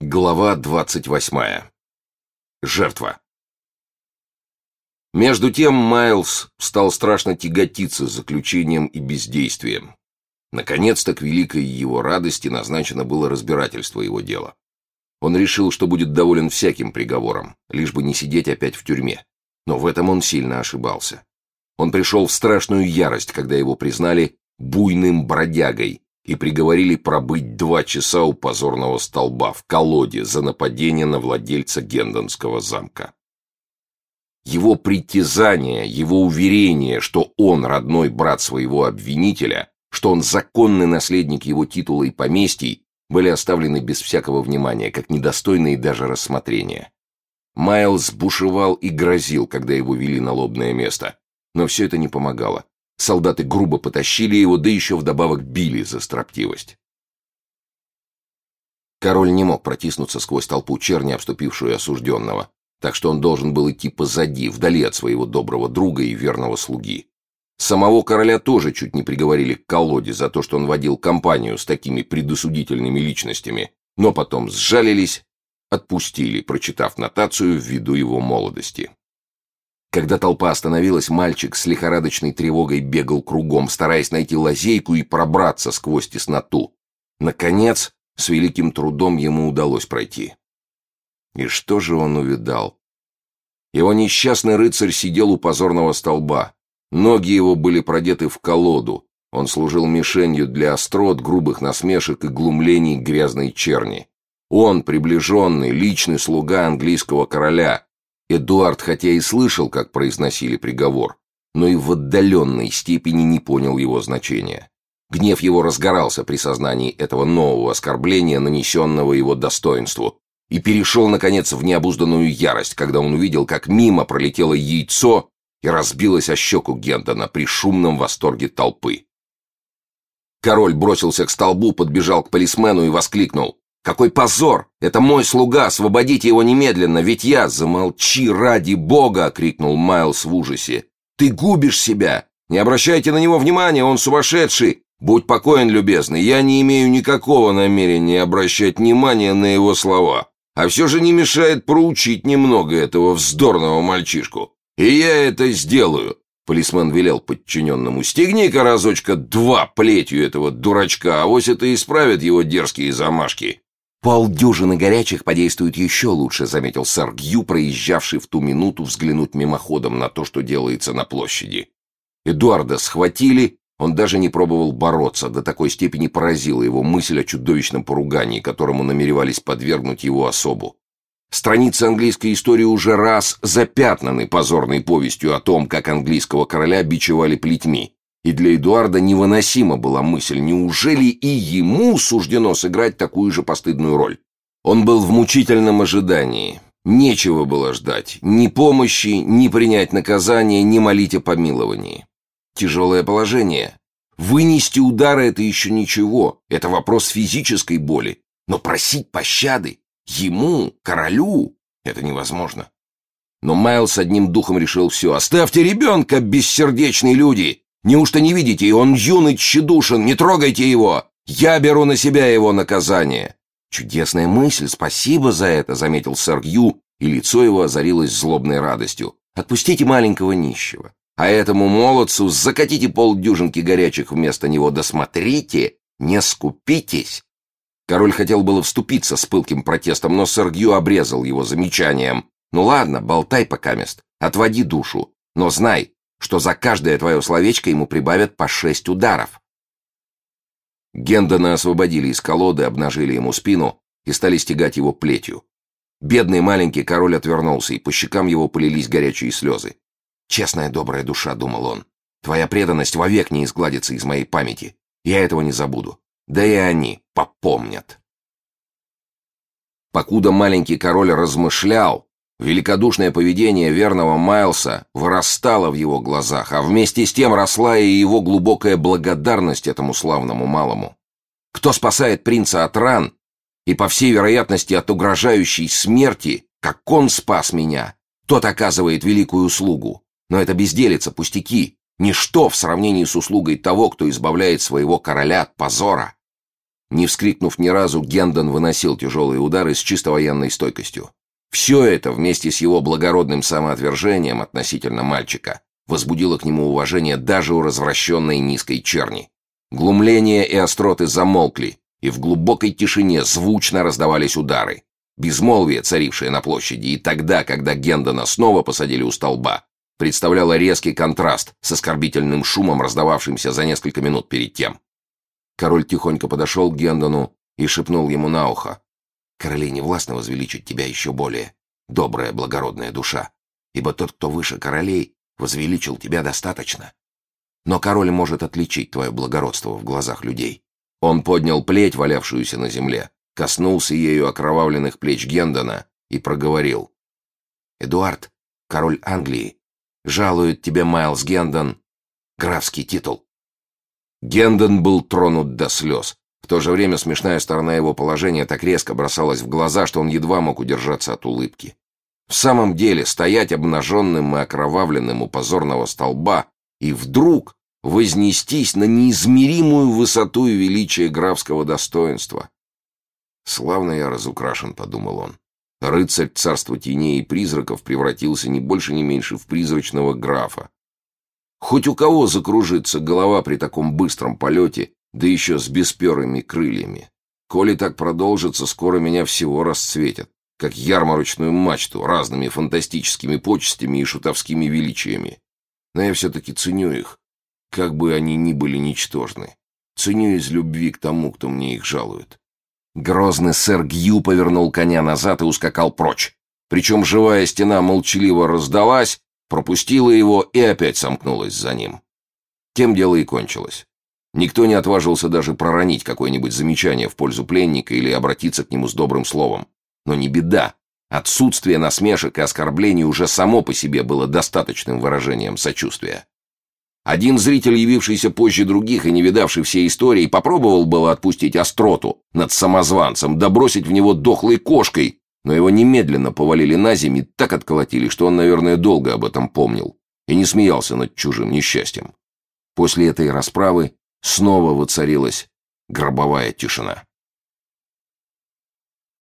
Глава двадцать восьмая. Жертва. Между тем Майлз стал страшно тяготиться заключением и бездействием. Наконец-то к великой его радости назначено было разбирательство его дела. Он решил, что будет доволен всяким приговором, лишь бы не сидеть опять в тюрьме. Но в этом он сильно ошибался. Он пришел в страшную ярость, когда его признали буйным бродягой, и приговорили пробыть два часа у позорного столба в колоде за нападение на владельца Гендонского замка. Его притязание, его уверение, что он родной брат своего обвинителя, что он законный наследник его титула и поместий, были оставлены без всякого внимания, как недостойные даже рассмотрения. Майлз бушевал и грозил, когда его вели на лобное место, но все это не помогало. Солдаты грубо потащили его, да еще вдобавок били за строптивость. Король не мог протиснуться сквозь толпу черни, обступившую осужденного, так что он должен был идти позади, вдали от своего доброго друга и верного слуги. Самого короля тоже чуть не приговорили к колоде за то, что он водил компанию с такими предосудительными личностями, но потом сжалились, отпустили, прочитав нотацию ввиду его молодости. Когда толпа остановилась, мальчик с лихорадочной тревогой бегал кругом, стараясь найти лазейку и пробраться сквозь тесноту. Наконец, с великим трудом ему удалось пройти. И что же он увидал? Его несчастный рыцарь сидел у позорного столба. Ноги его были продеты в колоду. Он служил мишенью для острот, грубых насмешек и глумлений грязной черни. Он, приближенный, личный слуга английского короля, Эдуард хотя и слышал, как произносили приговор, но и в отдаленной степени не понял его значения. Гнев его разгорался при сознании этого нового оскорбления, нанесенного его достоинству, и перешел, наконец, в необузданную ярость, когда он увидел, как мимо пролетело яйцо и разбилось о щеку Гентона при шумном восторге толпы. Король бросился к столбу, подбежал к полисмену и воскликнул. Какой позор! Это мой слуга, освободите его немедленно, ведь я... Замолчи ради бога! — крикнул Майлз в ужасе. Ты губишь себя! Не обращайте на него внимания, он сумасшедший! Будь покоен, любезный, я не имею никакого намерения обращать внимание на его слова, а все же не мешает проучить немного этого вздорного мальчишку. И я это сделаю. Полисмен велел подчиненному. «Стегни-ка разочка два плетью этого дурачка, а вось это исправит его дерзкие замашки». «Полдюжины горячих подействуют еще лучше», — заметил сэр Гью, проезжавший в ту минуту взглянуть мимоходом на то, что делается на площади. Эдуарда схватили, он даже не пробовал бороться, до такой степени поразила его мысль о чудовищном поругании, которому намеревались подвергнуть его особу. Страницы английской истории уже раз запятнаны позорной повестью о том, как английского короля бичевали плетьми. И для Эдуарда невыносима была мысль, неужели и ему суждено сыграть такую же постыдную роль? Он был в мучительном ожидании. Нечего было ждать. Ни помощи, ни принять наказание, ни молить о помиловании. Тяжелое положение. Вынести удары — это еще ничего. Это вопрос физической боли. Но просить пощады ему, королю, это невозможно. Но Майлз одним духом решил все. «Оставьте ребенка, бессердечные люди! Неужто не видите, он юный тщедушен, не трогайте его! Я беру на себя его наказание!» «Чудесная мысль, спасибо за это», — заметил сэр Гью, и лицо его озарилось злобной радостью. «Отпустите маленького нищего, а этому молодцу закатите полдюжинки горячих вместо него, досмотрите, не скупитесь». Король хотел было вступиться с пылким протестом, но сэр Гью обрезал его замечанием. «Ну ладно, болтай пока мест, отводи душу, но знай, что за каждое твое словечко ему прибавят по шесть ударов. Гендона освободили из колоды, обнажили ему спину и стали стегать его плетью. Бедный маленький король отвернулся, и по щекам его полились горячие слезы. «Честная добрая душа», — думал он, — «твоя преданность вовек не изгладится из моей памяти. Я этого не забуду. Да и они попомнят». Покуда маленький король размышлял, Великодушное поведение верного Майлса вырастало в его глазах, а вместе с тем росла и его глубокая благодарность этому славному малому. Кто спасает принца от ран и, по всей вероятности, от угрожающей смерти, как он спас меня, тот оказывает великую услугу. Но это безделица, пустяки, ничто в сравнении с услугой того, кто избавляет своего короля от позора. Не вскрикнув ни разу, Гендон выносил тяжелые удары с чисто военной стойкостью. Все это, вместе с его благородным самоотвержением относительно мальчика, возбудило к нему уважение даже у развращенной низкой черни. Глумление и остроты замолкли, и в глубокой тишине звучно раздавались удары. Безмолвие, царившее на площади, и тогда, когда Гендона снова посадили у столба, представляло резкий контраст с оскорбительным шумом, раздававшимся за несколько минут перед тем. Король тихонько подошел к Гендону и шепнул ему на ухо. «Королей не властно возвеличить тебя еще более, добрая, благородная душа, ибо тот, кто выше королей, возвеличил тебя достаточно. Но король может отличить твое благородство в глазах людей». Он поднял плеть, валявшуюся на земле, коснулся ею окровавленных плеч Гендона и проговорил. «Эдуард, король Англии, жалует тебе Майлз Гендон графский титул». Гендон был тронут до слез. В то же время смешная сторона его положения так резко бросалась в глаза, что он едва мог удержаться от улыбки. В самом деле, стоять обнаженным и окровавленным у позорного столба и вдруг вознестись на неизмеримую высоту и величие графского достоинства. «Славно я разукрашен», — подумал он. Рыцарь царства теней и призраков превратился не больше, не меньше в призрачного графа. Хоть у кого закружится голова при таком быстром полете, да еще с бесперыми крыльями. Коли так продолжится, скоро меня всего расцветят, как ярмарочную мачту, разными фантастическими почестями и шутовскими величиями. Но я все-таки ценю их, как бы они ни были ничтожны. Ценю из любви к тому, кто мне их жалует. Грозный сэр Гью повернул коня назад и ускакал прочь. Причем живая стена молчаливо раздалась, пропустила его и опять сомкнулась за ним. Тем дело и кончилось. Никто не отважился даже проронить какое-нибудь замечание в пользу пленника или обратиться к нему с добрым словом. Но не беда. Отсутствие насмешек и оскорблений уже само по себе было достаточным выражением сочувствия. Один зритель, явившийся позже других и не видавший всей истории, попробовал было отпустить остроту над самозванцем, да бросить в него дохлой кошкой, но его немедленно повалили на землю и так отколотили, что он, наверное, долго об этом помнил и не смеялся над чужим несчастьем. После этой расправы снова воцарилась гробовая тишина.